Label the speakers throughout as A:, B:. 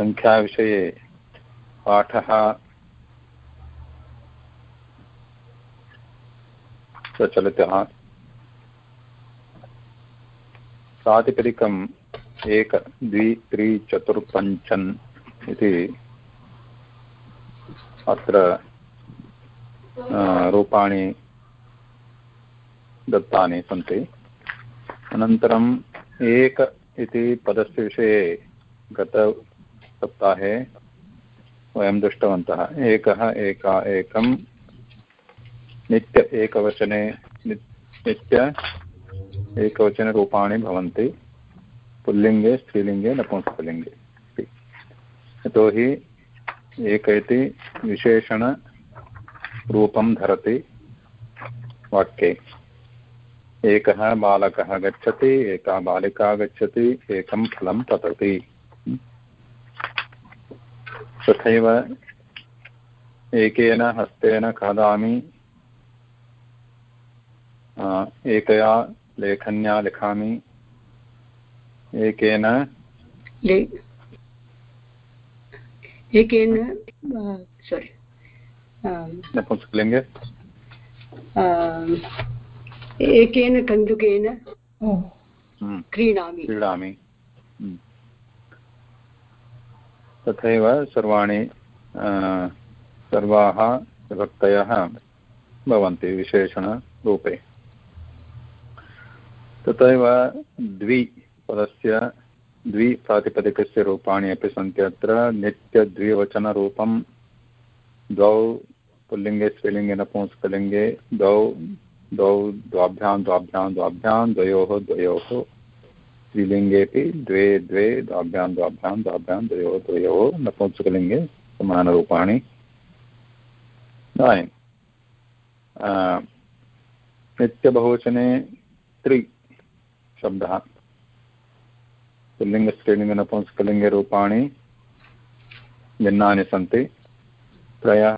A: सङ्ख्याविषये पाठः। प्रचलितः प्रातिपदिकम् एक, द्वि, त्रि चतुर्पञ्चन् इति अत्र रूपाणि दत्तानि सन्ति। अनन्तरम् एक इति पदस्य विषये गतसप्ताहे वयं दृष्टवन्तः। एकः, एका, एकं। नित्य एकवचने नित्य एकवचनरूपाणि भवन्ति। पुल्लिङ्गे, स्त्रीलिङ्गे, नपुंसकलिङ्गे। यतोहि एक इति विशेषणरूपं धरति वाक्ये। एकः बालकः गच्छति, एका बालिका गच्छति, एकं फलं पतति। तथैव एकेन हस्तेन खादामि। एकया लेखन्या लिखामि। एकेन
B: एकेन सोरि
A: नपुंसकलिङ्गे।
B: एकेन कन्दुकेन
A: हम्म।
B: क्रीणामि।
A: तथैव सर्वाणि सर्वाः विभक्तयः भवन्ति विशेषणरूपे। तथैव द्वि पदस्य, द्वि प्रातिपदिकस्य रूपाणि अपि सन्ति अत्र। नित्यद्विवचनरूपं द्वौ पुल्लिङ्गे, स्त्रीलिङ्गे, नपुंसकलिङ्गे, द्वौ द्वौ, द्वाभ्यां द्वाभ्यां द्वाभ्यां, द्वयोः द्वयोः स्त्रीलिङ्गेपि द्वे द्वे द्वाभ्यां द्वाभ्यां द्वाभ्यां द्वयोः द्वयोः नपुंसकलिङ्गे समानरूपाणि इदानीं नित्यबहुवचने त्रि शब्दः पुल्लिङ्गस्त्रीलिङ्गनपुंसकलिङ्गे रूपाणि भिन्नानि सन्ति त्रयः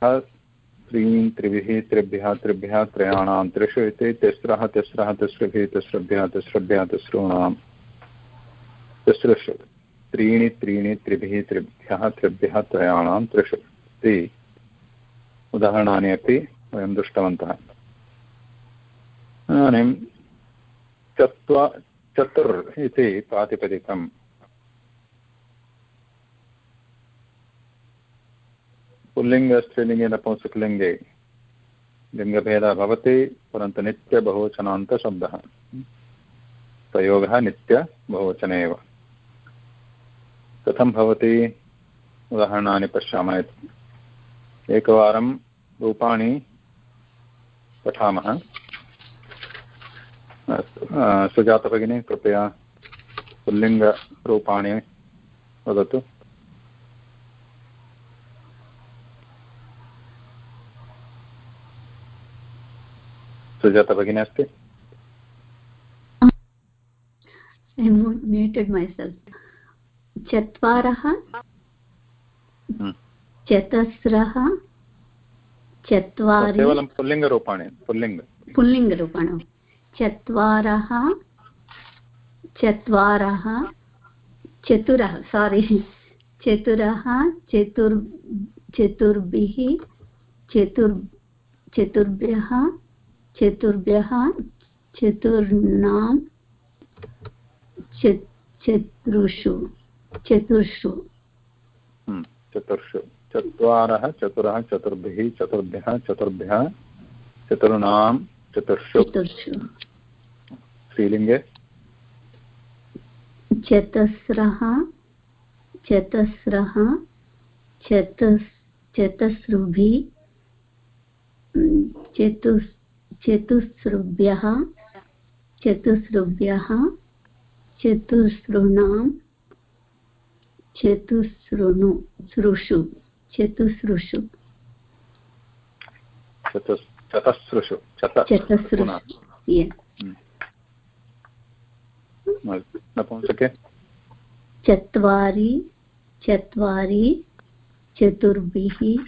A: त्रीन् त्रिभिः त्रिभ्यः त्रिभ्यः त्रयाणां त्रिषु इति तिस्रः तिस्रः तिस्रभिः तिस्रभ्यः तिस्रभ्यः तिसॄणां तिसृषु त्रीणि त्रीणि, त्रिभिः, त्रिभ्यः त्रिभ्यः, त्रयाणां त्रिषु। इति उदाहरणानि अपि वयं दृष्टवन्तः। इदानीं चत्वा, चतुर् इति प्रातिपदिकम्। पुल्लिङ्ग, स्त्रीलिङ्गे, नपुंसकलिङ्गे। लिङ्गभेदः भवति, परन्तु नित्यबहुवचनान्तशब्दः प्रयोगः नित्यबहुवचने एव। कथं भवति? उदाहरणानि पश्यामः एकवारं रूपाणि पठामः। सुजातभगिनी, कृपया पुल्लिङ्गरूपाणि वदतु। सुजाता भगिनी अस्ति
C: म्यूटेड् मैसेल्फ् चत्वारः हम्म। चतस्रः चत्वारि
A: केवलं पुल्लिङ्गरूपाणि पुल्लिङ्ग।
C: पुल्लिङ्गरूपाणि। चत्वारः चत्वारः चतुरः सारि चतुरः चतुर् चतुर्भिः चतुर् चतुर्भ्यः चतुर्भ्यः चतुर्णां चतुर्षु। चतुर्षु।
A: हम्म, चतुर्षु। चत्वारः चतुरः चतुर्भिः चतुर्भ्यः चतुर्भ्यः चतुर्णां चतुर्षु।
C: चतुर्षु।
A: स्त्रीलिङ्गे।
C: चतस्रः चतस्रः चतस् चतस्रुभिः चतुस् चतुस्रुभ्यः चतुस्रुभ्यः चतुस्रुणां चतुस्रुणु सृषु चतस्रुषु।
A: चतस्रुषु नपुंसके।
C: चत्वारि चत्वारि चतुर्भिः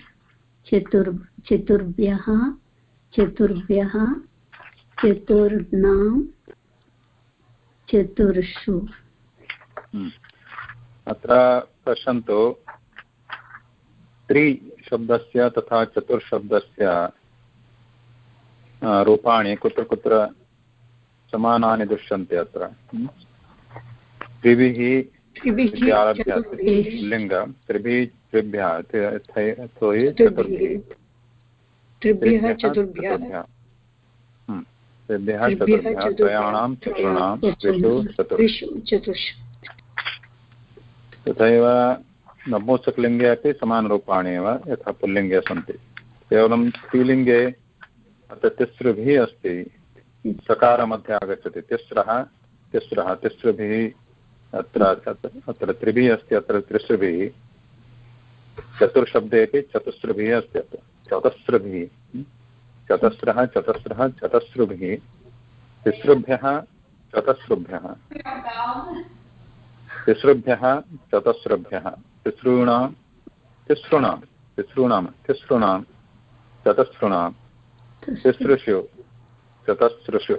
C: चतुर् चतुर्भ्यः चतुर्भ्यः चतुर्णां चतुर्षु।
A: हम्म। अत्र पश्यन्तु त्रिशब्दस्य तथा चतुर्शब्दस्य रूपाणि कुत्र कुत्र समानानि दृश्यन्ते अत्र। hm? त्रिभिः आरभ्य लिङ्ग त्रिभिः त्रिभ्यः
B: चतुर्भ्यः.
A: त्रिभ्यः
B: त्रिभ्यः
A: चतुर्भ्यः
B: चतुर्भ्यः।
A: त्रयाणां चतुर्णां त्रिषु
B: चतुर्षु।
A: तथैव नपुंसकलिङ्गे अपि समानरूपाणि एव यथा पुल्लिङ्गे सन्ति। केवलं स्त्रीलिङ्गे अत्र अस्ति, सकारमध्ये आगच्छति। तिस्रः तिस्रः तिसृभिः अत्र अत्र त्रिभिः अस्ति, अत्र तिसृभिः चतुर्शब्देपि चतुस्रभिः अस्ति अत्र। चतस्रभिः। तिसृभ्यः चतस्रभ्यः। तिसॄणां तिसॄणां तिसॄणां तिसॄणां चतस्रूणां तिसृषु चतस्रषु।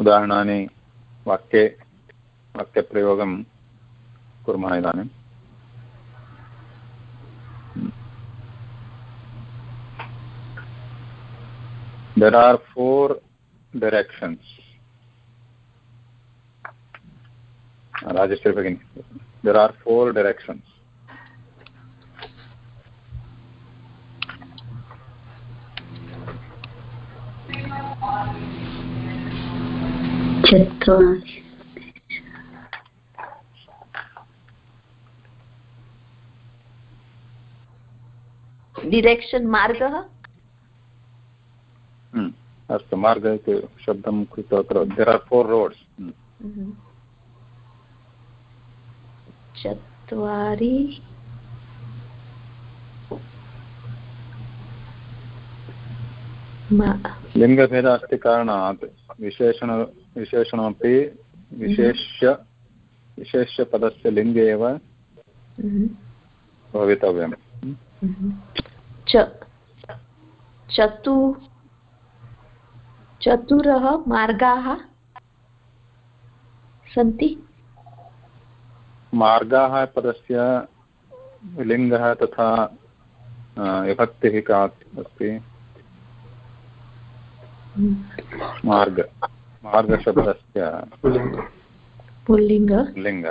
A: उदाहरणानि वाक्ये वाक्यप्रयोगं कुर्मः इदानीम्। there are four directions Rajeshwari Bhagini, there are four directions
C: चत्वारि
D: डिरेक्षन् मार्गः
A: Hmm. अस्तु मार्ग इति शब्दं कृत्वा अत्र देर् आर् फोर् रोड्स्
D: चत्वारि।
A: लिङ्गभेदः अस्ति कारणात् विशेषण विशेषणमपि विशेष्य विशेष्यपदस्य लिङ्गे एव
D: mhm,
A: भवितव्यम्।
D: mhm. च चतु चतुरः मार्गाः सन्ति
A: मार्गाः पदस्य लिङ्गः तथा विभक्तिः का अस्ति मार्ग मार्गशब्दस्य
D: पुल्लिङ्ग
A: लिङ्ग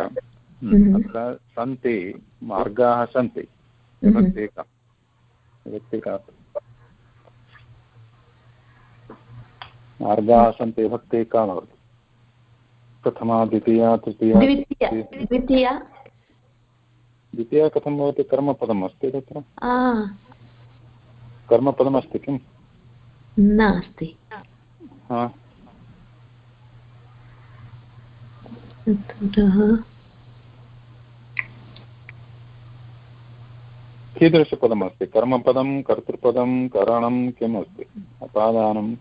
D: Mhm.
A: अत्र सन्ति मार्गाः सन्ति. विभक्तिः का विभक्तिः का मार्गाः सन्ति विभक्तिः का भवति। प्रथमा द्वितीया तृतीया
D: द्वितीया द्वितीया।
A: द्वितीया कथं भवति? कर्मपदम् अस्ति तत्र? कर्मपदमस्ति किम्?
D: नास्ति।
A: कीदृशपदमस्ति? कर्मपदं कर्तृपदं करणं किम् अस्ति अपादानं?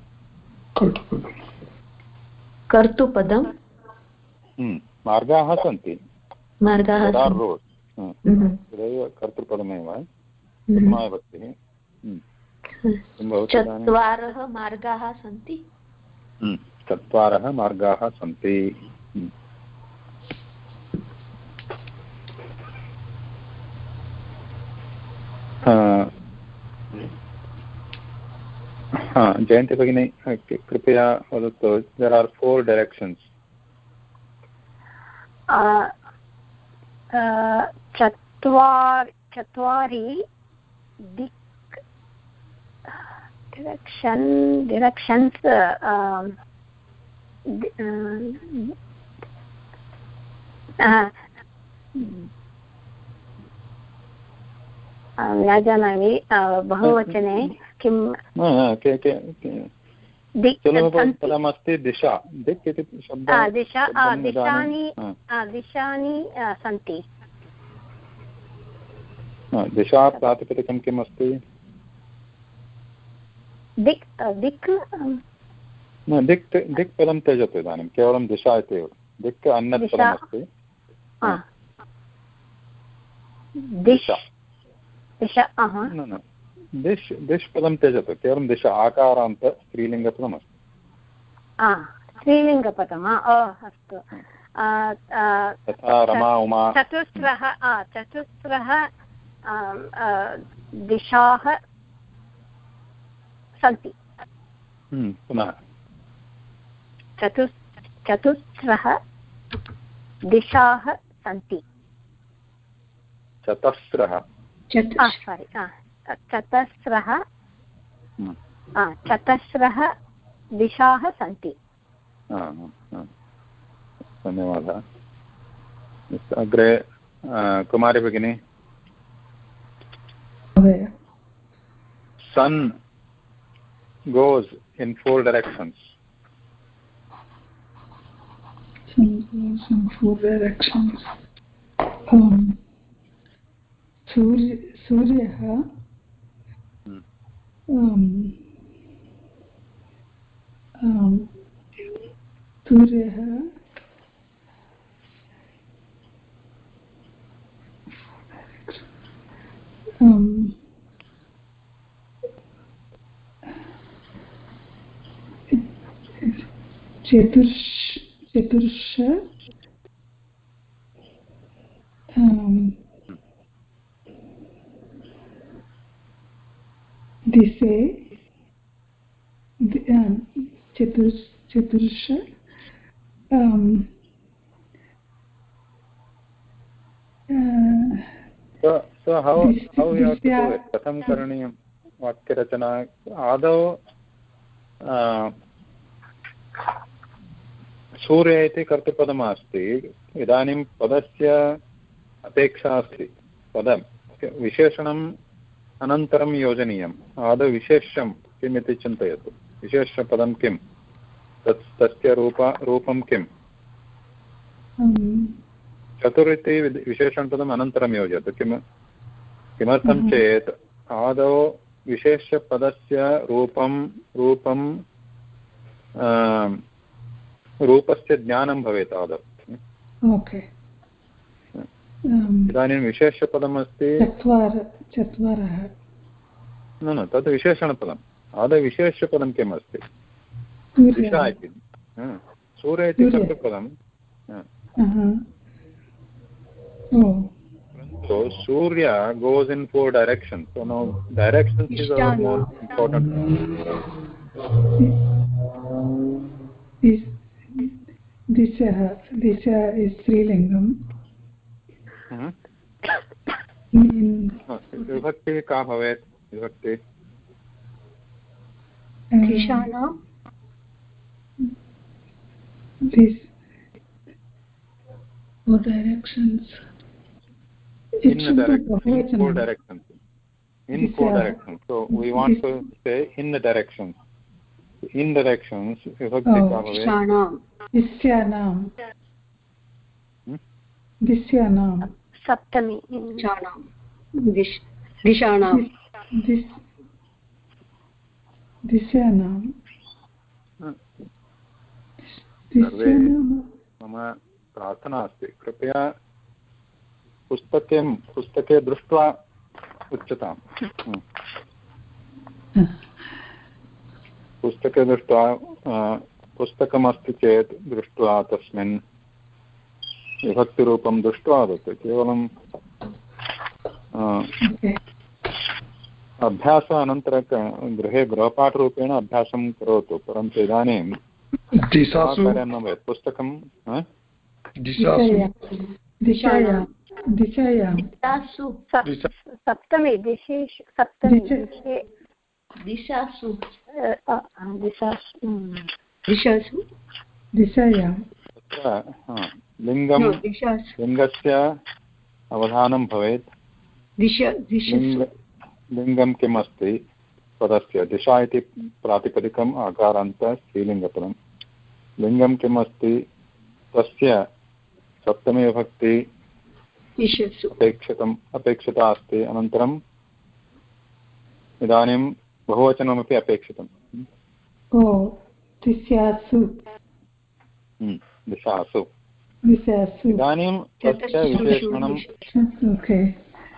D: कर्तुपदं
A: हम्म, मार्गाः सन्ति
D: मार्गाः.
A: तदेव कर्तृपदमेव. प्रथमाविभक्तिः हम्म, किं भवति इदानीं?
D: चत्वारः मार्गाः सन्ति
A: हम्म, चत्वारः मार्गाः सन्ति हम्म। हा हा, जयन्ति भगिनी कृपया वदतु देर् आर् फोर् डैरेक्षन्स्
B: चत्वारि चत्वारि दिक् डिरेक्षन् डिरेक्षन्स् न जानामि बहुवचने किं
A: दिशा। दिक् इति शब्दः
B: दिशा दिशानि दिशानि सन्ति।
A: दिशा प्रातिपदिकं किम् अस्ति
B: दिक् दिक्
A: न दिक् दिक् पदं त्यजतु इदानीं केवलं दिशा इति एव दिक् अन्यत्
B: दिशा।
A: पदमस्ति.
B: दिश् दिशा।
A: न न। दिश् दिश् पदं त्यजतु केवलं दिशा आकारान्त स्त्रीलिङ्गपदमस्ति
B: स्त्रीलिङ्गपदं अस्तु। आ, आ,
A: तथा रमा उमा।
B: चतुस्रः आ, चतुस्रः दिशाः सन्ति।
A: हम्म, पुनः।
B: चतुस् चतुस्रः दिशाः सन्ति।
A: चतस्रः।
B: सारि चतस्रः हाँ। चतस्रः दिशाः सन्ति।
A: हाँ, हाँ, धन्यवादः। अग्रे कुमारी भगिनी। Sun goes in four directions
E: सूर्यः um, um, सूर्यः um, चतुर्ष चतुर्ष um, दिशे दि- um, चतुर् चतुर्ष um, uh,
A: so so how
E: This-
A: how you have to do
E: this-
A: it? कथं करणीयं? वाक्यरचना आदौ सूर्य इति कर्तृपदम् अस्ति इदानीं पदस्य अपेक्षा अस्ति पदं। विशेषणम् अनन्तरं योजनीयम्। आदौ विशेष्यं किम् इति चिन्तयतु। विशेषपदं किं? तत् तस्य रूप रूपं किम्?
E: um,
A: चतुर् इति विशेषणपदम् अनन्तरं योजयतु। किम् किमर्थं
E: Mhm.
A: चेत् आदौ विशेषपदस्य रूपं रूपं रूपस्य ज्ञानं भवेत् आदौ। इदानीं विशेषपदम् अस्ति
E: चत्वार चत्वारः
A: न न तद् विशेषणपदम् आदौ विशेषपदं किम् अस्ति दिशा इति सूर्य इति
E: सूर्य.
A: कर्तृपदं
E: Uh-huh. Oh,
A: So Surya goes in four directions. So now directions is our
B: Ishtana.
A: most important. विभक्तिः का भवेत् विभक्ति
E: uh, directions.
A: in four directions. In four directions. So we want to say in the directions. In directions विभक्ति
E: Oh,
A: का भवेत्
B: दिशानां
E: Disyanam.
A: Hmm?
E: Disyanam.
B: सप्तमी
F: दिशानां दिश दिशानां
E: This Disyanam. Disyanam.
A: मम प्रार्थना अस्ति कृपया पुस्तके पुस्तके दृष्ट्वा उच्यताम् हम्म। पुस्तके दृष्ट्वा पुस्तकमस्ति चेत् दृष्ट्वा तस्मिन् विभक्तिरूपं दृष्ट्वा वदतु केवलं. अभ्यास अनन्तरं गृहे गृहपाठरूपेण अभ्यासं करोतु परन्तु इदानीं न भवेत् पुस्तकं हा?
G: दिशासु
E: दिशायां. दिशायां.
D: दिशासु
B: सप्-
G: दिशा-
B: दिशेषु सप्तमी
E: दिश-
B: दिशे
D: दिशासु।
B: दिशासु।
F: दिशासु?
E: दिशायां.
A: हा, लिङ्गं लिङ्गस्य अवधानं भवेत्।
F: दिश
A: लिङ्गं किम् अस्ति पदस्य दिशा इति प्रातिपदिकम् आकारान्त स्त्रीलिङ्गपदं लिङ्गं किम् अस्ति तस्य सप्तमी विभक्ति
F: दिशसु।
A: अपेक्षितम् अपेक्षिता अस्ति। अनन्तरम् इदानीं बहुवचनमपि अपेक्षितम्।
E: ओ दिशासु।
A: हम्म, दिशासु। इदानीं तस्य विशेषणं
E: ओके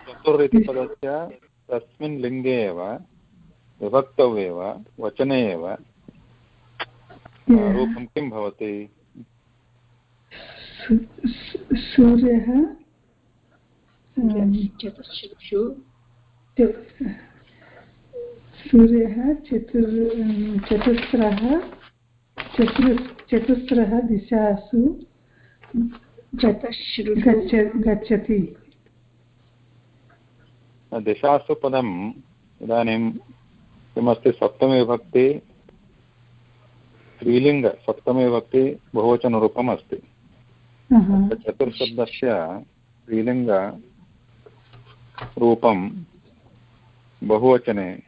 A: चतुर् इति पदस्य तस्मिन् लिङ्गे एव विभक्तौ एव वचने एव रूपं किं भवति?
E: सूर्यः
F: चतुर्षु
E: सूर्यः चतुर् चतुस्रः चतुर् चतुस्रः दिशासु। गच्छति।
A: दिशासु पदम् इदानीं किमस्ति सप्तमीविभक्ति स्त्रीलिङ्ग सप्तमीविभक्ति बहुवचनरूपम् अस्ति चतुर्शब्दस्य स्त्रीलिङ्गरूपं बहुवचने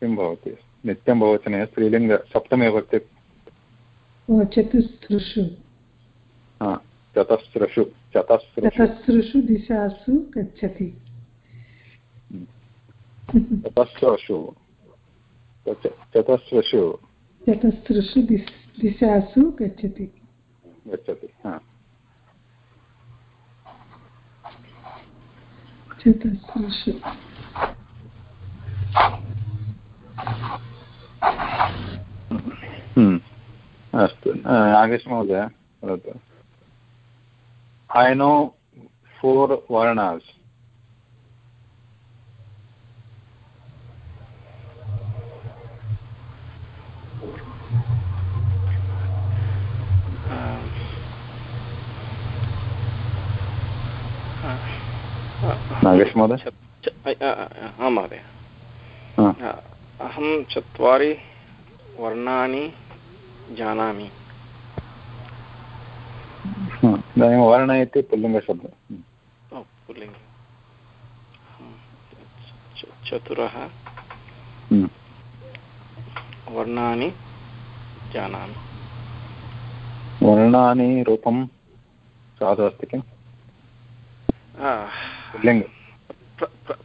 A: किं भवति? नित्यं बहुवचने स्त्रीलिङ्ग सप्तमीविभक्ति
E: ओ, चतुस्रषु
A: हा, चतस्रषु चतस्रषु।
E: दिशासु गच्छति।
A: चतस्रषु। चत- चतस्रषु।
E: चतस्रषु दिशासु गच्छति।
A: गच्छति हा।
E: चतस्रषु।
A: हम्म, अस्तु नागेश महोदय वदतु। ऐ नो फोर् वर्णास् नागेश महोदय?
H: आं महोदय। अहं चत्वारि वर्णानि जानामि।
A: इदानीं वर्ण इति पुल्लिङ्गशब्दः
H: पुल्लिङ्गे। चतुरः। वर्णानि जानामि।
A: वर्णानि रूपं साधु अस्ति किम्? पुल्लिङ्ग।
H: प्र- प्र-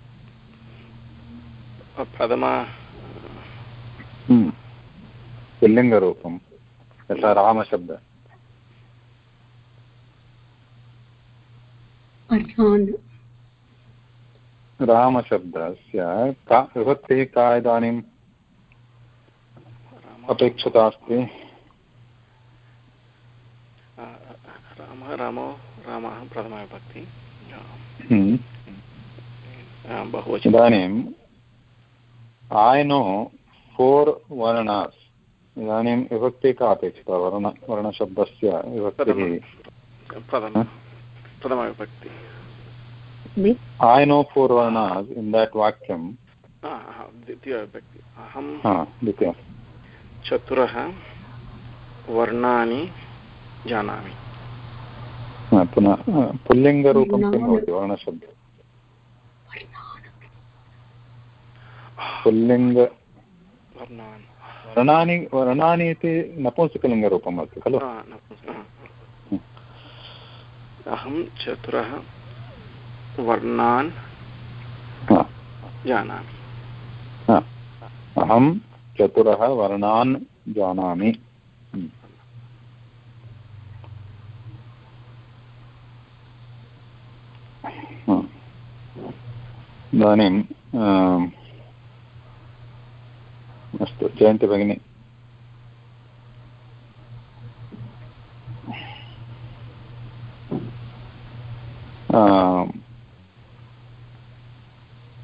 H: प्रथमा
A: पुल्लिङ्गरूपं यथा रामशब्दः।
F: अर्हान्
A: रामशब्दस्य का विभक्तिः का इदानीम् अपेक्षिता अस्ति
H: रामः रामो रामः प्रथमाविभक्ति
A: हम्म, इदानीम् ऐ नो फोर् वर्णास् इदानीं विभक्तिः का अपेक्षिता? वर्ण वर्णशब्दस्य विभक्तिः।
H: प्रथम। प्रथमाविभक्ति
A: वर्णास् इन् देट् वाक्यं
H: आ, आ, द्वितीयविभक्ति अहं चतुरः वर्णानि जानामि।
A: पुनः पुल्लिङ्गरूपं किं भवति? वर्णशब्दः। पुल्लिङ्ग
H: वर्णानि।
A: वर्णानि इति नपुंसकलिङ्गरूपम् अस्ति खलु.
H: अहं चतुरः वर्णान् जानामि।
A: हा। अहं चतुरः वर्णान् जानामि। इदानीं अस्तु जयन्ति भगिनी।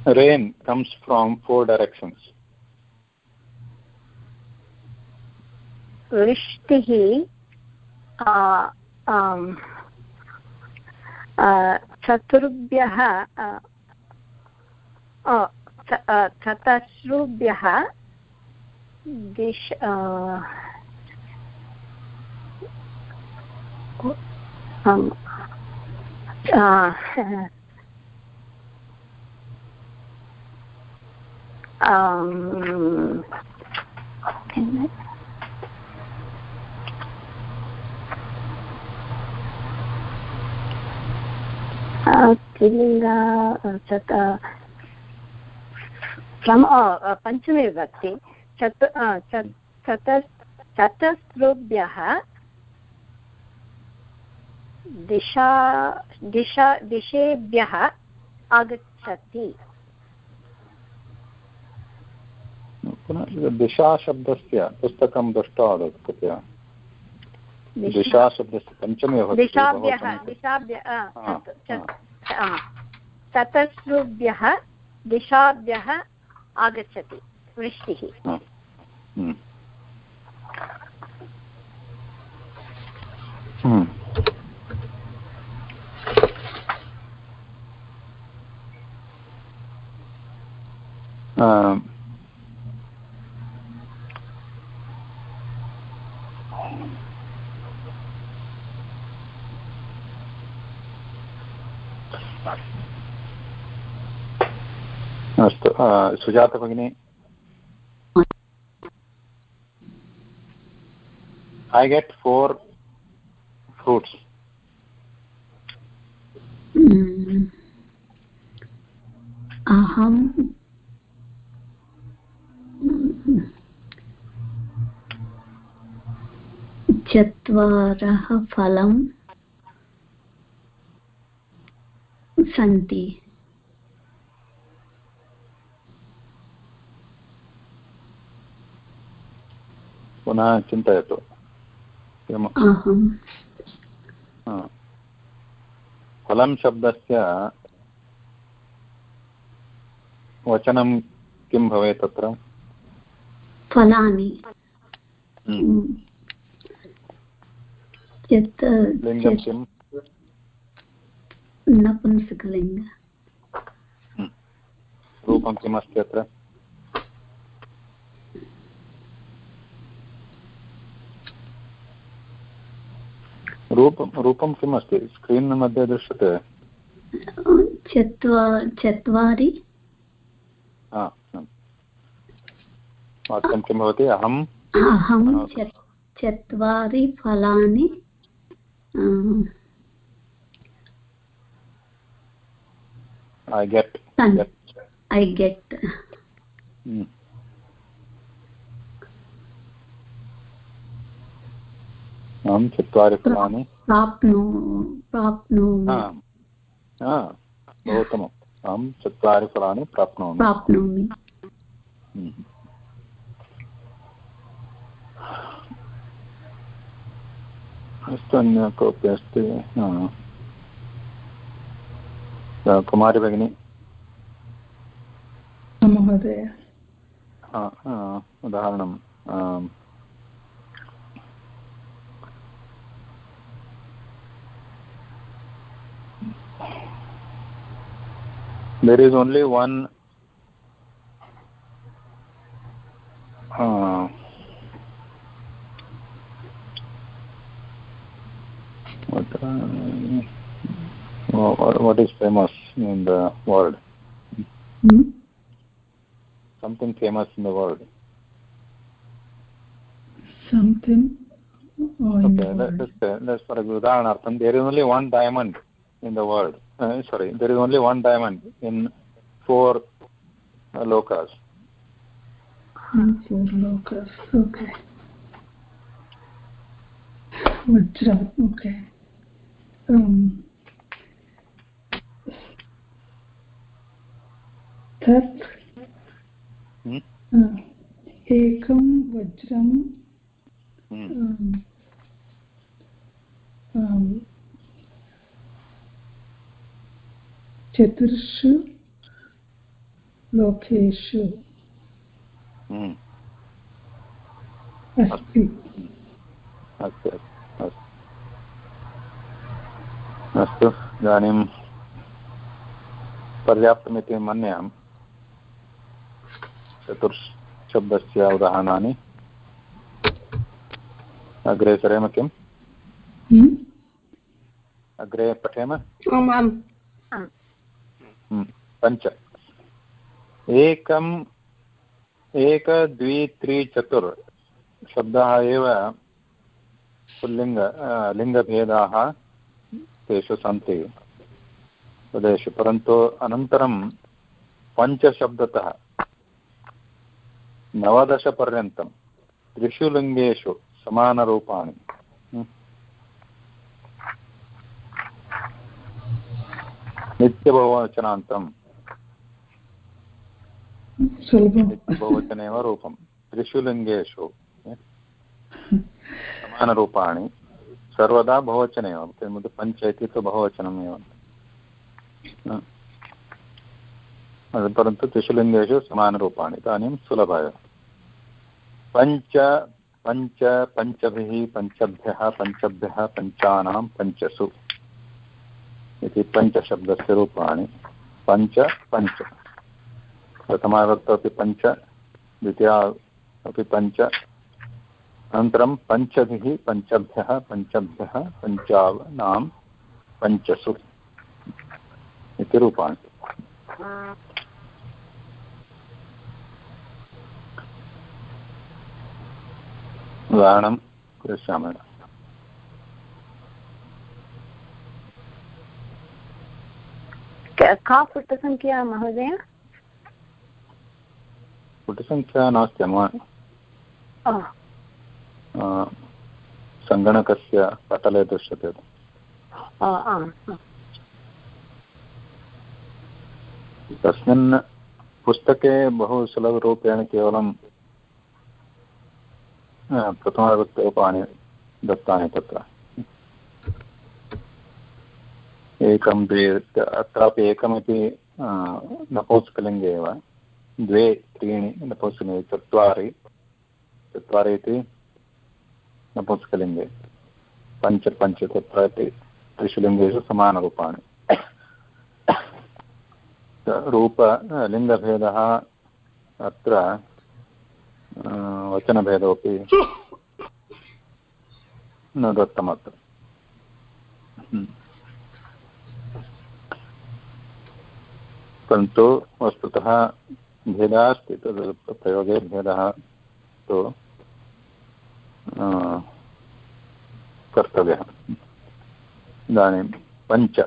A: rain comes from four directions
B: वृष्टिः आ, आम्, आ, चतुर्भ्यः आ, ओ, च- आ, चतस्रुभ्यः दिश आ, आम्, स्त्रीलिङ्ग तत् फ्रम् पञ्चमी विभक्ति चतु चत चतस्रुभ्यः दिशा दिशा दिशेभ्यः आगच्छति।
A: दिशाशब्दस्य पुस्तकं दृष्ट्वा वदतु कृपया दिशा शब्दस्य पञ्चमे
B: दिशाभ्यः दिशाभ्य चत्- चत्- चतस्रुभ्यः दिशाभ्यः आगच्छति वृष्टिः।
A: हम्म। हम्म। आम्. अस्तु आ, सुजाता भगिनी I get four fruits.
C: Mm. अहं चत्वारः फलं सन्ति।
A: पुनः चिन्तयतु. फलं शब्दस्य वचनं किं भवेत् तत्र?
C: फलानि।
A: हम्म.
C: यत्
A: लिङ्गं किं
C: नपुंसकलिङ्ग
A: रूपं किमस्ति अत्र रूपं रूपं किम् अस्ति स्क्रीन् मध्ये दृश्यते
C: चत्वारि.
A: वाक्यं किं भवति अहं
C: अहं चत्वारि फलानि
A: ऐ गेट्
C: ऐ गेट्
A: अहं चत्वारि फलानि
C: प्राप्नु प्राप्नोमि
A: उत्तमम् अहं चत्वारि फलानि प्राप्नोमि
C: प्राप्नोमि
A: अस्तु अन्य कोऽपि अस्ति कुमारी भगिनी
E: महोदय
A: उदाहरणम् आम्. there is only one uh, what, uh, is famous in the world
E: Hmm?
A: something famous in the world
E: Something or
A: okay let's
E: world.
A: let's for udaharanartham there is only one diamond in the world uh, sorry there is only one diamond in four uh, lokas
E: In four lokas. Okay. Vajram. Okay. Um, तत्
A: Hmm?
E: एकं वज्रं
A: Hmm.
E: um, um, चतुर्षु लोकेषु
A: Hmm.
E: अस्तु
A: अस्तु अस्तु अस्तु इदानीं पर्याप्तमिति मन्याम्। चतुर्शब्दस्य उदाहरणानि अग्रे सरेम किम्?
E: Hmm?
A: अग्रे पठेम? हम्म, पञ्च। एकम् एक द्वि त्रि चतुर् शब्दाः एव पुल्लिङ्ग लिङ्गभेदाः। तेषु सन्ति। पदेषु परन्तु अनन्तरं पञ्चशब्दतः नवदशपर्यन्तं त्रिषु लिङ्गेषु समानरूपाणि। हम्म। नित्यबहुवचनान्तम्
E: सुलभं
A: बहुवचनेव रूपं। त्रिषु लिङ्गेषु समानरूपाणि। सर्वदा बहुवचने एव। किन्तु पञ्च इति तु बहुवचनमेव परन्तु त्रिषु लिङ्गेषु समानरूपाणि, इदानीं सुलभाय। पञ्च पञ्च, पञ्चभिः, पञ्चभ्यः पञ्चभ्यः, पञ्चानां पञ्चसु। इति पञ्चशब्दस्य रूपाणि। पञ्च पञ्च। प्रथमाविभक्तौ अपि पञ्च, द्वितीया अपि पञ्च। अनन्तरं पञ्चभिः पञ्चभ्यः पञ्चभ्यः पञ्चानां पञ्चसु इति रूपाणि। उदाहरणं करिष्यामि।
B: का पुटसङ्ख्या महोदय?
A: पुटसङ्ख्या नास्ति सङ्गणकस्य पटले दृश्यते। तस्मिन् पुस्तके बहु सुलभरूपेण केवलं प्रथमविभक्तिरूपाणि दत्तानि तत्र एकं द्वे अत्रापि एकमिति नपुंसकलिङ्गे एव द्वे त्रीणि नपुंसकलिङ्गे चत्वारि चत्वारि इति नपुंसकलिङ्गे पञ्च पञ्च तत्र त्रिषु लिङ्गेषु समानरूपाणि रूप लिङ्गभेदः अत्र वचनभेदोपि न दत्तमत्र परन्तु, वस्तुतः भेदः अस्ति तद् प्रयोगे भेदः तु कर्तव्यः। इदानीं पञ्च।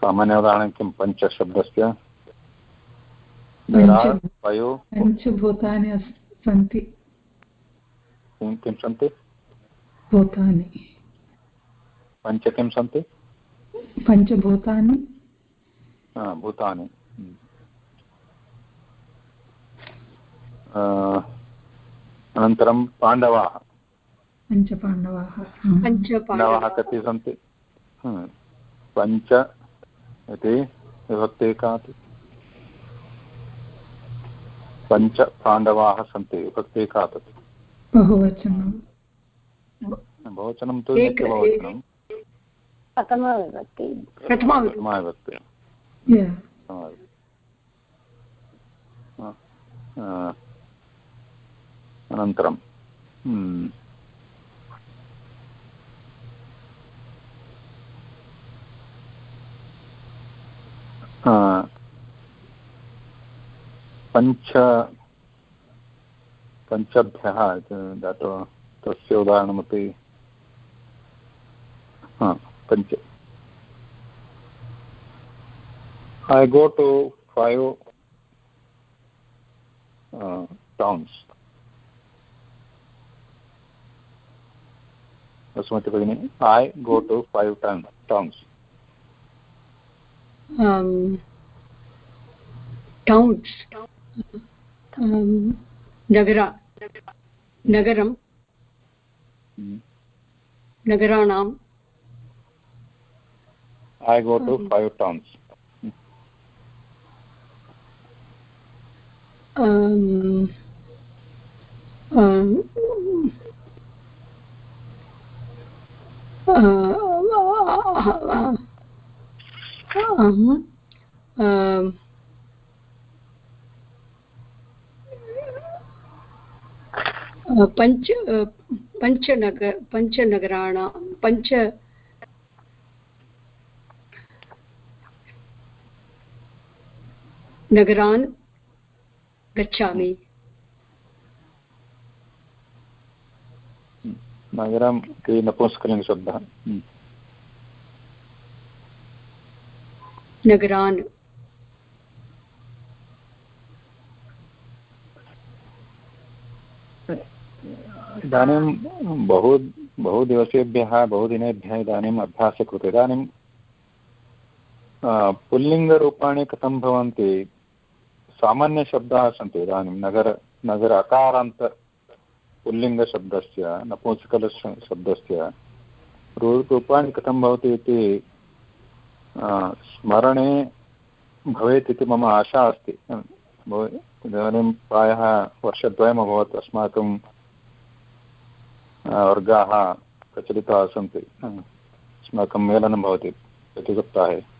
A: सामान्य उदाहरणं किं पञ्चशब्दस्य?
E: पञ्चभूतानि सन्ति।
A: किं किं सन्ति?
E: भूतानि।
A: पञ्च किं सन्ति?
E: पञ्चभूतानि
A: हा, भूतानि अ, अनन्तरं पाण्डवाः
E: पञ्चपाण्डवाः
A: पाण्डवाः कति सन्ति हम्म, पञ्च इति विभक्तिः काति पञ्च पाण्डवाः सन्ति विभक्तिः का तत्
E: बहुवचनं
A: बहुवचनं तु
F: एक-
A: नित्यबहुवचनं
B: प्रथमविभक्ति
A: अनन्तरं पञ्च पञ्चभ्यः दातुः। तस्य उदाहरणमपि। हा। पञ्च I go to five uh, towns. वसुमति भगिनी I go to five town towns
F: towns नगर नगरं नगराणां
A: I go to five towns
F: um, um, uh, um, um, पञ्च पञ्चनग पञ्चनगराणां पञ्च नगरान् गच्छामि।
A: नगरम् इति नपुंसकलिङ्गशब्दः हम्म।
F: नगरान्।
A: इदानीं बहु बहुदिवसेभ्यः बहुदिनेभ्यः इदानीम् अभ्यासः कृतः इदानीं पुल्लिङ्गरूपाणि कथं भवन्ति? सामान्यशब्दाः सन्ति इदानीं नगर नगर अकारान्त पुल्लिङ्गशब्दस्य नपुंसकलशब्दस्य रूपाणि कथं भवति इति स्मरणे भवेत् इति मम आशा अस्ति। इदानीं प्रायः वर्षद्वयम् अभवत्, अस्माकं वर्गाः प्रचलिताः सन्ति। अस्माकं मेलनं भवति प्रतिसप्ताहे।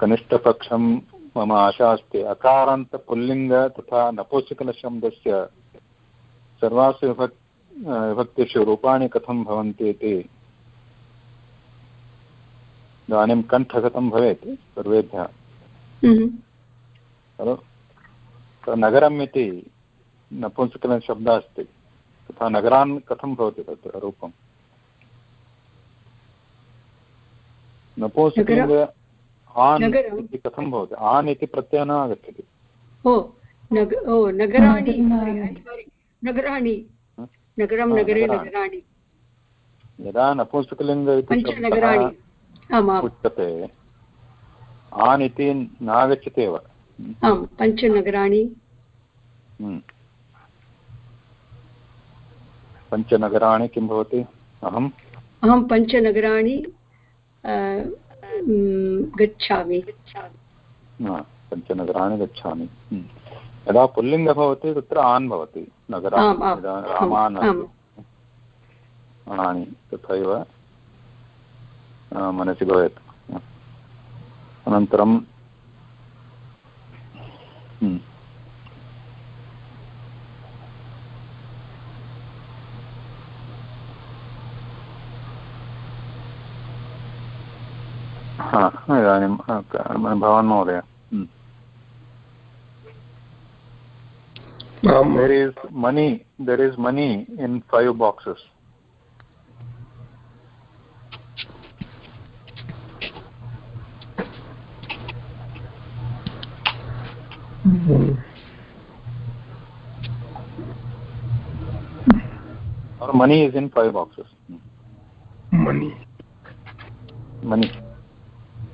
A: कनिष्ठपक्षं मम आशा अस्ति। अकारान्तपुल्लिङ्ग तथा नपुंसकलशब्दस्य सर्वासु विभक् विभक्तिषु रूपाणि कथं भवन्ति इति इदानीं कण्ठगतं भवेत् सर्वेभ्यः।
F: हम्म।
A: खलु? नगरम् इति नपुंसकशब्दः अस्ति। तथा नगरान् कथं भवति तत्र रूपं? नपुंसकलिङ्ग आन् इति कथं भवति? आन् इति प्रत्ययः न आगच्छति।
F: ओ नग ओ नगराणि नगराणि नगरं नगरे नगराणि।
A: यदा नपुंसकलिङ्ग इति उच्यते आन् इति नागच्छति एव।
F: आम् पञ्चनगराणि
A: हम्म। पञ्चनगराणि किं भवति? अहम्।
F: अहं पञ्चनगराणि गच्छामि
A: पञ्चनगराणि गच्छामि। यदा पुल्लिङ्गः भवति तत्र आन् भवति नगराणि तथैव मनसि भवेत् अनन्तरं हा इदानीं भवान् महोदय there is money there is money in five boxes or money is in five boxes
G: money
A: money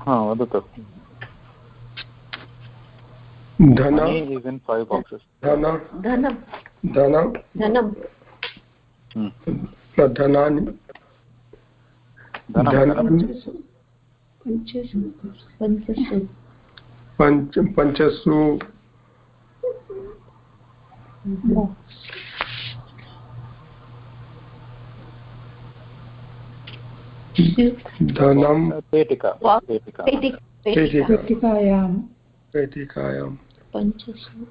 A: हा वदतु
G: धनं धनानि धनानि
F: पञ्चसु
D: पञ्चसु
G: पञ्च पञ्चसु धनं
A: पेटिका। पेटिका।
G: पेटिका।
E: पेटिकायां
G: पेटिकायां
D: पञ्चसु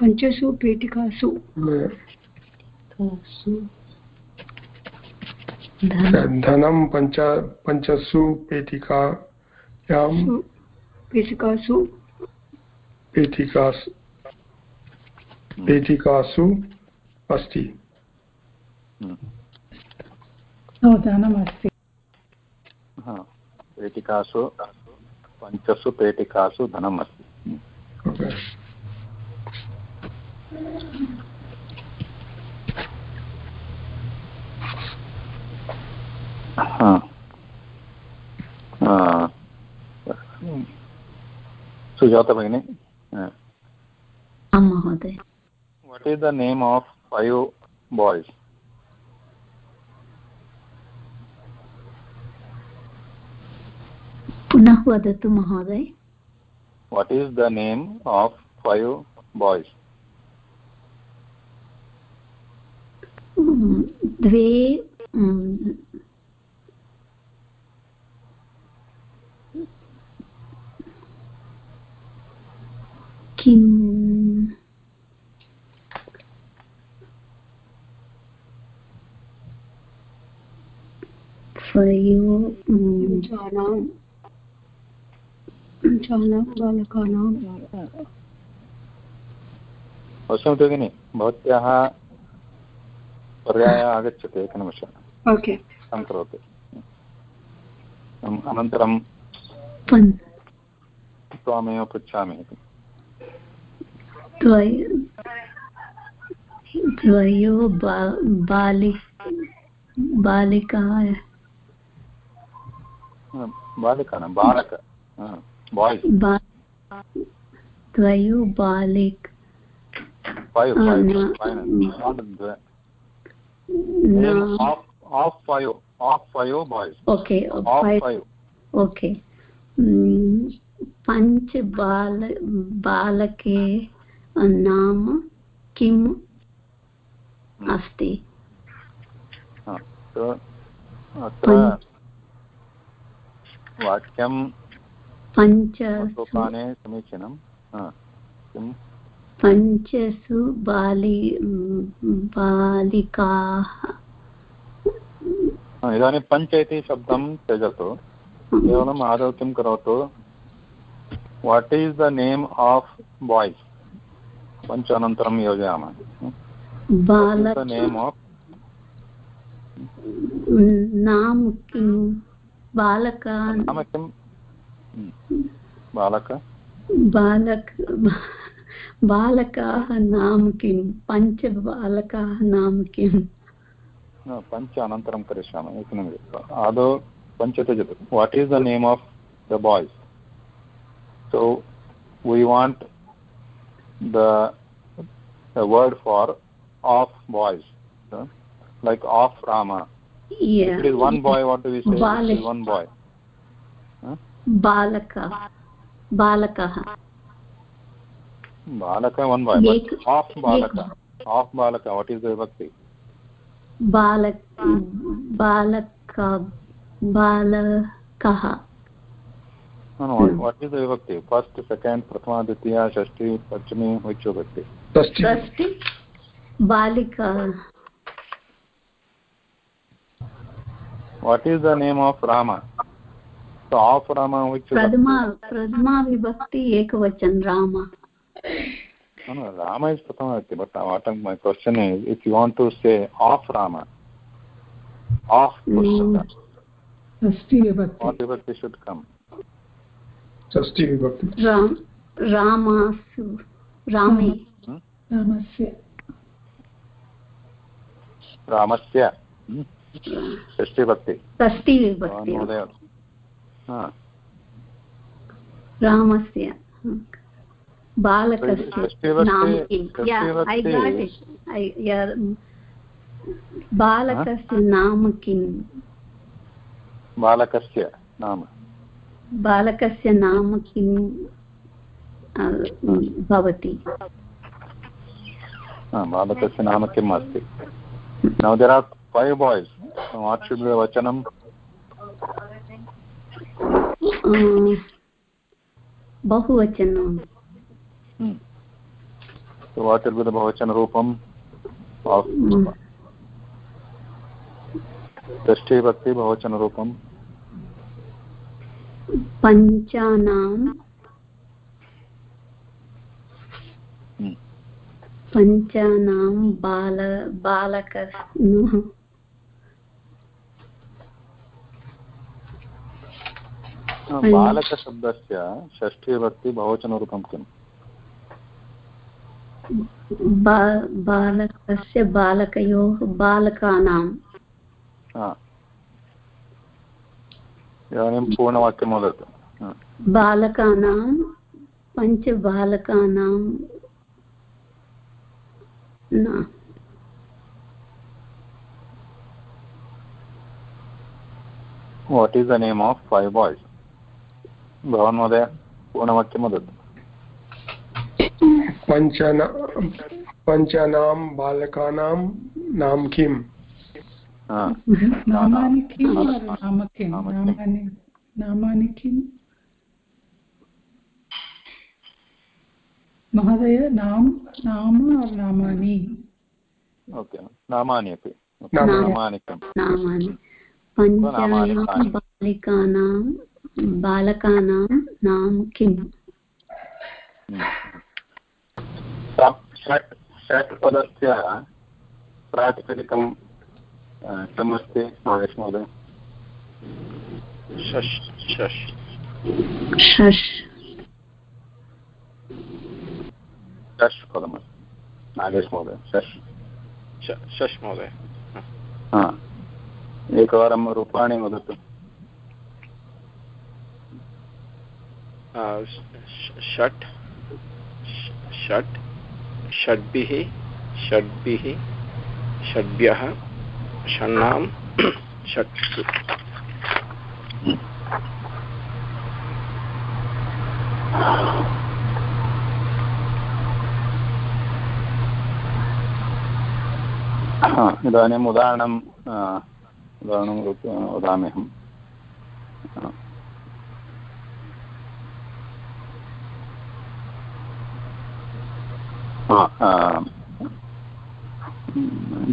F: पञ्चसु पेटिकासु।
D: कासु
G: धनं। पञ्च पञ्चसु पेटिकायां
F: पेटिकासु।
G: पेटिकासु। पेटिकासु अस्ति।
E: धनमस्ति।
A: पेटिकासु पञ्चसु पेटिकासु धनम् अस्ति. हा. सुजाता भगिनी
C: आं महोदय।
A: What is the name of five boys
C: पुनः वदतु महोदय
A: what is the name of five boys
C: द्वे किम् द्वयो म्,
F: बालकानां
A: पश्यन्तु भगिनि भवत्याः पर्यायः आगच्छति एकनिमिषम्।
F: ओके
A: करोतु अनन्तरं- त्वामेव पृच्छामि
C: द्वयो बालि
A: बालिका।
C: द्वयो बालिक ओके पञ्च बाल बालके नाम किम् अस्ति
A: वाक्यं
C: पञ्च
A: सोपाने समीचीनं
C: पञ्चसु बालि बालिकाः।
A: इदानीं पञ्च इति शब्दं त्यजतु। केवलम् आदौ किं करोतु। What is the name of boys पञ्च अनन्तरं योजयामः नेम् आफ्
C: नाम किं? बालकान्
A: नाम किं बालक?
C: बालक बालकाः नाम किं? पञ्चबालकाः नाम किम्
A: पञ्च अनन्तरं करिष्यामि एकनिमिषम् आदौ पञ्च त्यजतु what is the name of the boys so we want the word for of boys like of Rama of rama.
C: Yeah.
A: if it is one?
C: बालका बालकः
A: is the vibhakti
C: बालक बालक बालकः
A: no no what, what is the vibhakti first second prathama ditiya shashti panchami which vibhakti
G: षष्टि
C: बालिका
A: what is the name of rama so of rama which
C: Prathama
A: vibhakti
C: प्रथमा विभक्ति एकवचन Ram
A: no no rama is prathama vibhakti but what my question is if you want to say of rama of Purushottam,
E: षष्टि विभक्ति
A: what vibhakti should come shasti
G: षष्टि विभक्ति
C: राम रामासु रामे
E: रामस्य
A: रामस्य hmm? षष्टिभक्ति
C: षष्टि
A: भवान्
C: विभक्ति
A: महोदय हा
C: रामस्य बालकस्य नाम किं।
A: षष्टिविभक्ति-
C: got it. I- yeah, बालकस्य नाम किं।
A: बालकस्य नाम।
C: बालकस्य नाम किं भवति।
A: बालकस्य नाम किम् अस्ति? No there are five boys what should वचनं
C: बहुवचनं
A: बि द बहुवचनरूपं
C: पञ्चानां. पञ्चानां बाल बालक प्रश्नः
A: बालकशब्दस्य षष्ठीभक्ति बहुवचनरूपं किम्?
C: बालकस्य बालकयोः बालकानां।
A: इदानीं पूर्णवाक्यं वदतु।
C: बालकानां पञ्चबालकानां न।
A: What is the name of five boys भवान् महोदय पूर्णवाक्यं वदतु।
G: पञ्चन पञ्चानां बालकानां नाम किम्?
E: नामानि किम्? महोदय नाम नाम नामानि?
A: ओके नामानि अपि।
G: नामानि।
A: नामानि
C: नामानि। पञ्चानां बालिकानां बालकानां नाम किम्?
A: षट् षट् पदस्य प्रातिपदिकं किम् अस्ति महेश महोदय।
H: षष्
A: पदमस्ति। नागेश महोदय षष्
H: महोदय।
A: हा। एकवारं रूपाणि वदतु
H: आ, ष- षट् षट् षड्भिः षड्भिः षड्भ्यः षण्णां षट्सु
A: इदानीम् उदाहरणं उदाहरणं वदामि अहं हा, अ,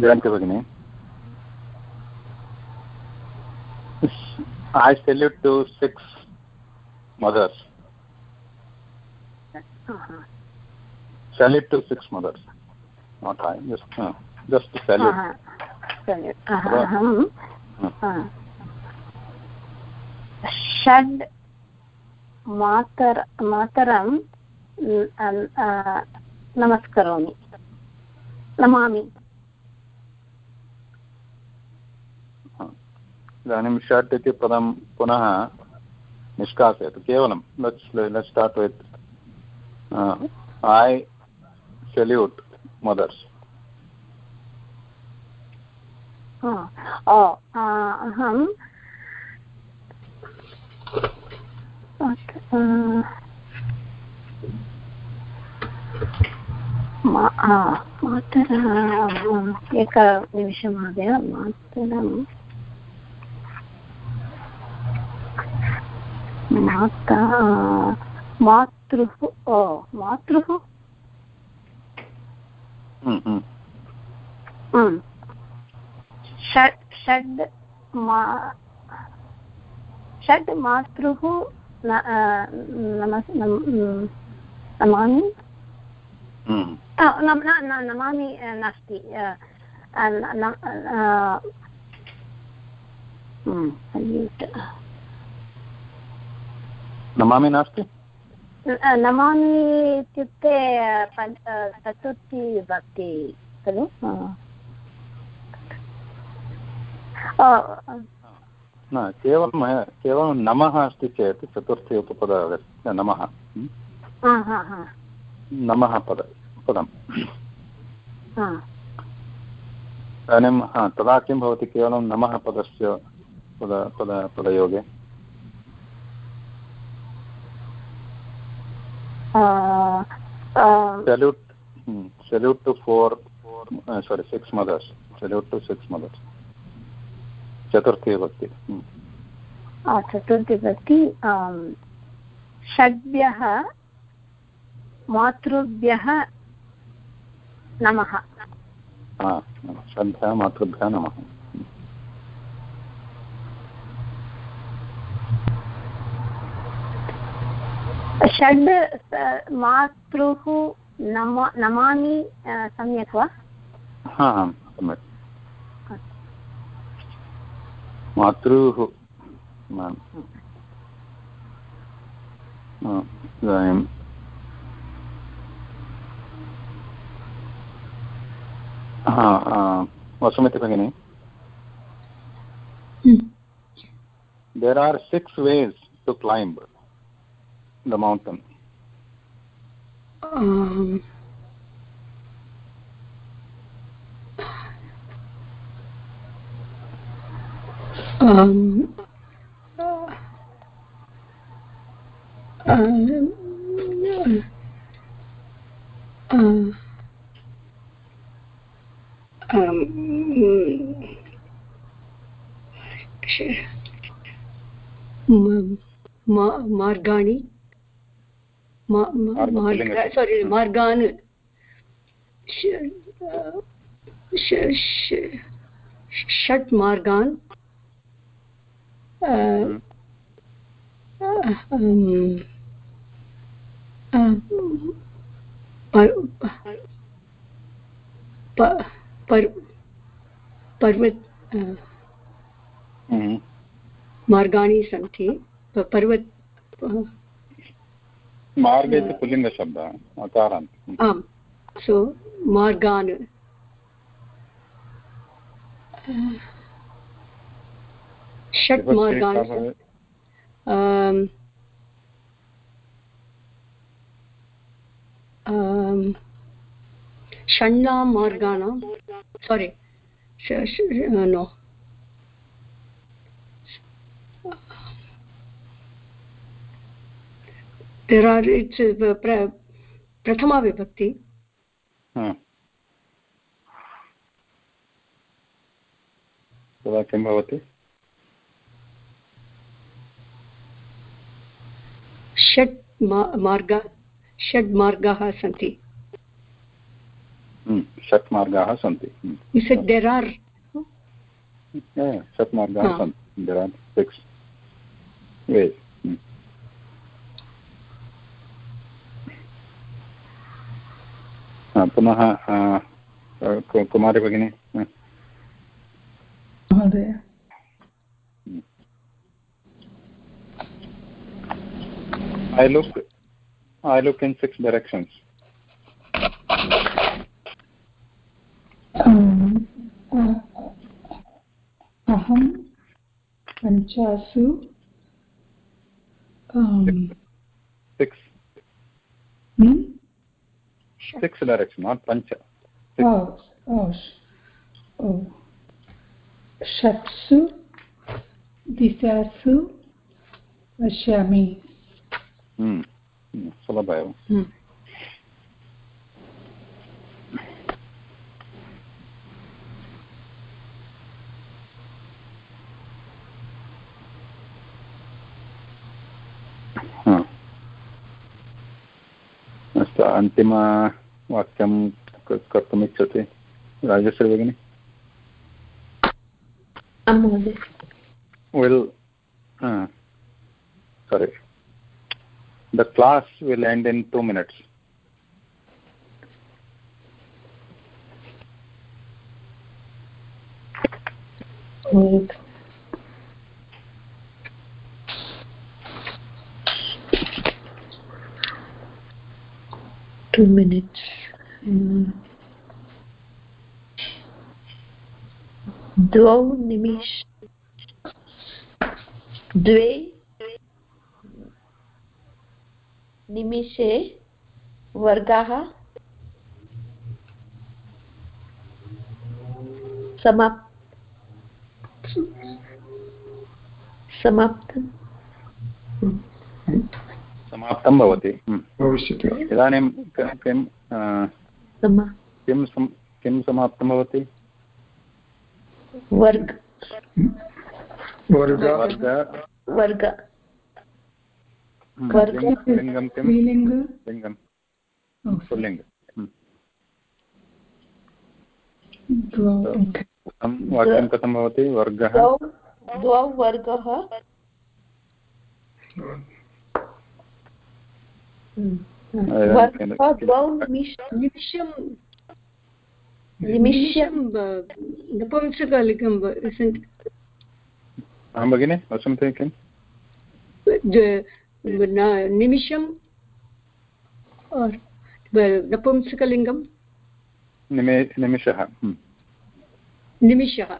A: जयन्ति भगिनि I salute to six mothers.
B: आहा,
A: Salute to six mothers. Not I, just, uh, just to salute.
B: हा. षड् मातर मातरं न- अ- अ, नमस्करोमि नमामि
A: इदानीं षट् इति पदं पुनः निष्कासयतु केवलं let's let's start with I salute mothers
B: हा, ओ, आ, अहं अ, मा- आ, मातरः एकनिमिषं महोदय मातरं माता मातृः ओ मातृः? Mm. षड् षड् मा षड् मातृः नमामि। नमामि नास्ति.
A: नमामि नास्ति
B: नमामि इत्युक्ते अ, चतुर्थी विभक्ति खलु
A: न केवलं केवलं नमः अस्ति चेत् चतुर्थी उपपद नमः नमः पद पदम् इदानीं हा तदा किं भवति केवलं नमः पदस्य पद पद पदयोगे? Salute salute to four four sorry six mothers salute to six mothers चतुर्थी
B: भक्ति हम्म। चतुर्थी षड्भ्यः मातृभ्यः नमः।
A: हा श्रद्धा मातृभ्यः नमः।
B: षड् मातृः नम नमामि सम्यक् वा?
A: हा आं सम्यक्। मातृः इदानीं वसुमति भगिनी there are six ways to climb the mountain
C: um, um, uh, um, मार्गाणि सोरि मार्गान् षट् मार्गान्
F: पर्वत मार्गाणि सन्ति पर्वत
A: मार्ग इति पुल्लिङ्गशब्दः अकारान्त
F: आम् सो मार्गान् षट् मार्गान् षण्णां मार्गाणां sorry no there are it's pra, prathama vibhakti
A: तदा किं भवति?
F: षट् मार्ग षड् मार्गाः सन्ति।
A: षट् मार्गाः सन्ति।
F: देर् आर्
A: षट् मार्गाः सन्ति। देर् आर् सिक्स् वेस् पुनः कुमारी भगिनी
E: महोदय
A: I look I look in six directions.
E: अहं पञ्चासु
A: six six direction not pancha
E: oh oh oh षट्सु दिशासु पश्यामि
A: सुलभ एव अस्तु अन्तिमवाक्यं कर्तुमिच्छति राजश्री भगिनि will sorry the class will end in two minutes
D: Okay. Mm. Two minutes. द्वौ निमिष द्वे निमिषे वर्गाः समाप् समाप्तं
A: समाप्तं भवति?
G: भविष्यति
A: इदानीं किं किं किं समाप्तं भवति?
D: वर्ग।
G: वर्ग।
D: वर्ग।
A: लिङ्गं किं? लिङ्गं। पुल्लिङ्ग। वाक्यं कथं भवति? वर्गः?
D: द्वौ वर्गः। वर्गः द्वौ निमिषं निमिषं
F: नपुंसकलिकं
A: आं भगिनि वसन्ति किं
F: निमिषं नपुंसकलिङ्गं
A: निमिषः
F: निमिषः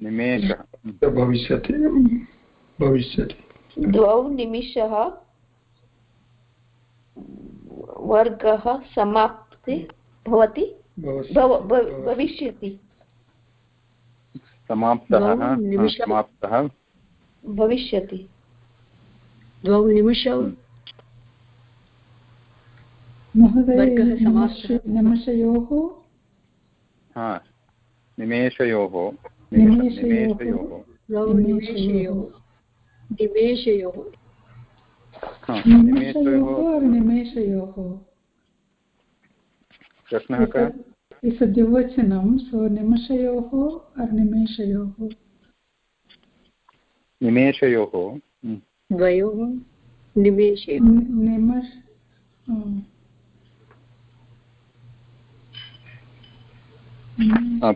A: निमेषः
G: भविष्यति भविष्यति
D: द्वौ निमिषः वर्गः समाप्ति भवति भविष्यति।
A: समाप्तः समाप्तः।
D: भविष्यति।
F: द्वौ निमिषौ
E: महोदय निमिषयोः?
A: निमेषयोः।
E: निमेषयोः।
F: द्वौ
E: निमेषयोः। निमेषयोः
A: प्रश्नः कः?
E: इस् द्विवचनं सो निमेषयोः निमेषयोः।
A: निमेषयोः।
F: द्वयोः निमेषे
E: निमष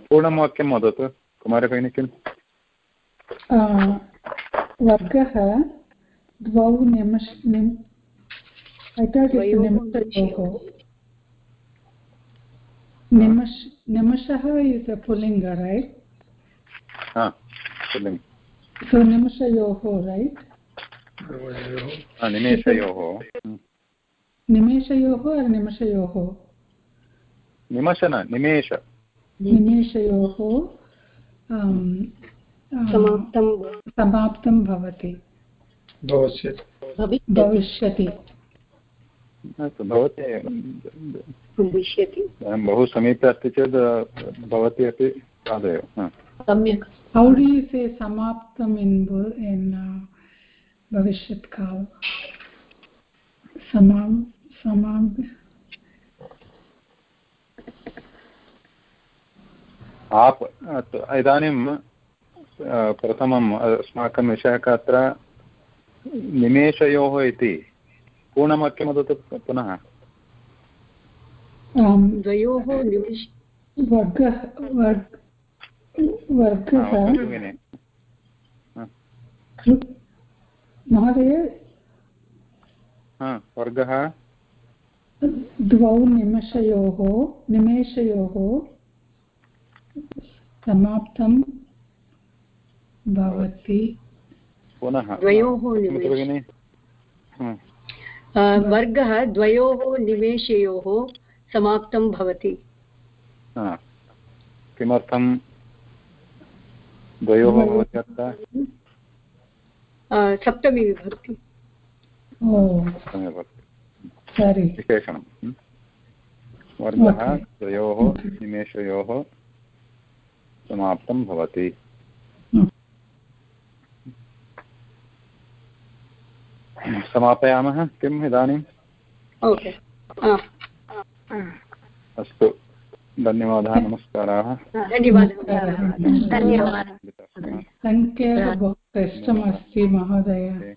A: पूर्णं वाक्यं वदतु कुमारभगिनी किम्
E: वर्गः द्वौ निमष निम् निमिषयोः निमष निमषः इस् अ पुल्लिङ्ग रैट् सो निमिषयोः। रैट्
A: निमेषयोः
E: निमेषयोः निमिषयोः
A: निमष न निमेष।
E: निमेषयोः
F: समाप्तं
E: समाप्तं भवति। भविष्यति।
A: भवति
F: भविष्यति।
A: बहु समीपे अस्ति चेत् भवती अपि तादेव
D: सम्यक्
E: हौ। डु यु से समाप्तम् इन् इन् भविष्यत् काल। समां समां
A: आप् इदानीं प्रथमम् अस्माकं विषयः अत्र निमेषयोः इति पूर्णवाक्यं वदतु पुनः
F: द्वयोः निमिष
E: वर्गः वर्गः महोदय
A: वर्गः
E: द्वौ निमेषयोः निमेषयोः समाप्तं भवति।
A: पुनः
F: द्वयोः वर्गः द्वयोः निमेषयोः समाप्तं भवति।
A: किमर्थं? द्वयोः भवति। अत्र
F: सप्तमी विभक्ति।
A: विशेषणं। वर्गः द्वयोः निमेषयोः समाप्तं भवति। समापयामः? किम् इदानीम् अस्तु. धन्यवादः नमस्काराः.
F: धन्यवादः.
E: धन्यवादः. सङ्ख्या बहु कष्टमस्ति महोदय.